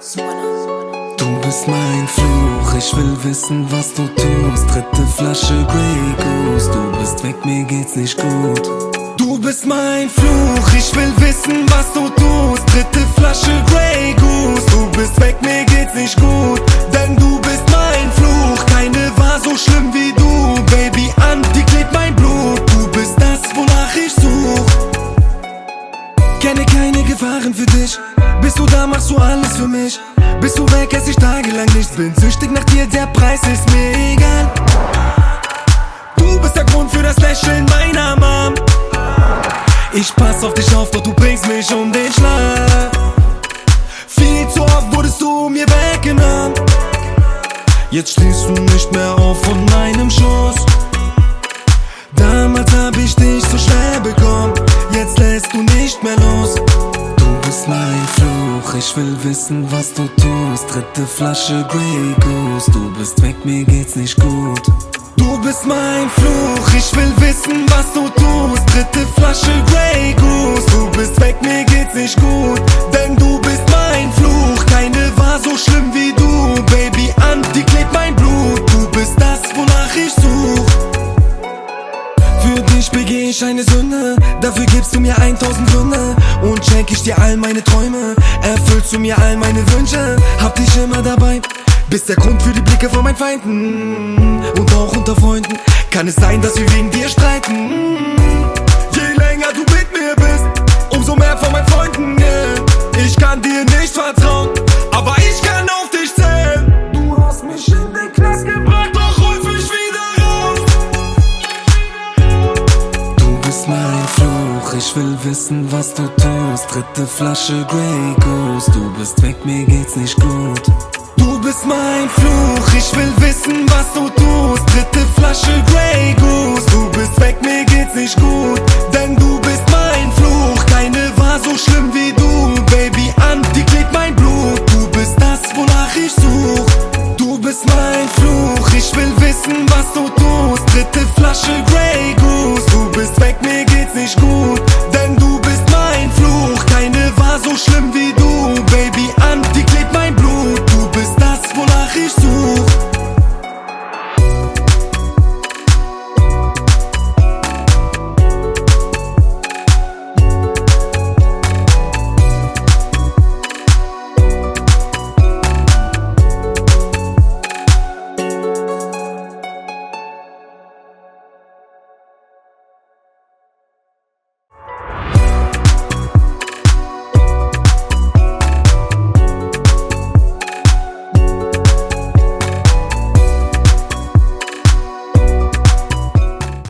bist mein Fluch, ich will wissen, was du tust. Dritte Flasche Grey Goose, du bist weg, mir geht's nicht gut. Du bist mein Fluch, ich will wissen, was du tust. Dritte Flasche Grey Goose, du bist weg, mir geht's nicht gut. Denn du bist mein Fluch, keine war so schlimm wie du. Baby, an die klebt mein Blut, du bist das, wonach ich such. Kenne keine Gefahren für dich, bist du da, machst du alles für mich. Bist du weg, ess ich tagelang nichts, bin süchtig nach dir, der Preis ist mir egal. Du bist der Grund für das Lächeln meiner Mom. Ich pass auf dich auf, doch du bringst mich um den Schlag. Viel zu oft wurdest du mir weggenommen. Jetzt stehst du nicht mehr auf von meinem Schoß. Damals hab ich dich so schwer bekommen, jetzt lässt du nicht mehr los. Ich will wissen, was du tust. Dritte Flasche Grey Goose, du bist weg, mir geht's nicht gut. Du bist mein Fluch, ich will wissen, was du tust. Dritte Flasche Grey Goose, du bist weg, mir geht's nicht gut. Dafür gibst du mir 1000 Gründe und schenk ich dir all meine Träume. Erfüllst du mir all meine Wünsche, hab dich immer dabei. Bist der Grund für die Blicke von meinen Feinden und auch unter Freunden. Kann es sein, dass wir wegen dir streiten? Je länger du mit mir bist, umso mehr von meinen Freunden. Ich will wissen, was du tust. Dritte Flasche Grey Goose. Du bist weg, mir geht's nicht gut. Du bist mein Fluch. Ich will wissen, was du tust. Dritte Flasche Grey Goose. Du bist weg, mir geht's nicht gut. Denn du bist mein Fluch. Keine war so schlimm wie du. Baby, an die klebt mein Blut. Du bist das, wonach ich such. Du bist mein Fluch. Ich will wissen, was du tust. Dritte Flasche Grey Goose. Du bist weg, mir geht's nicht gut.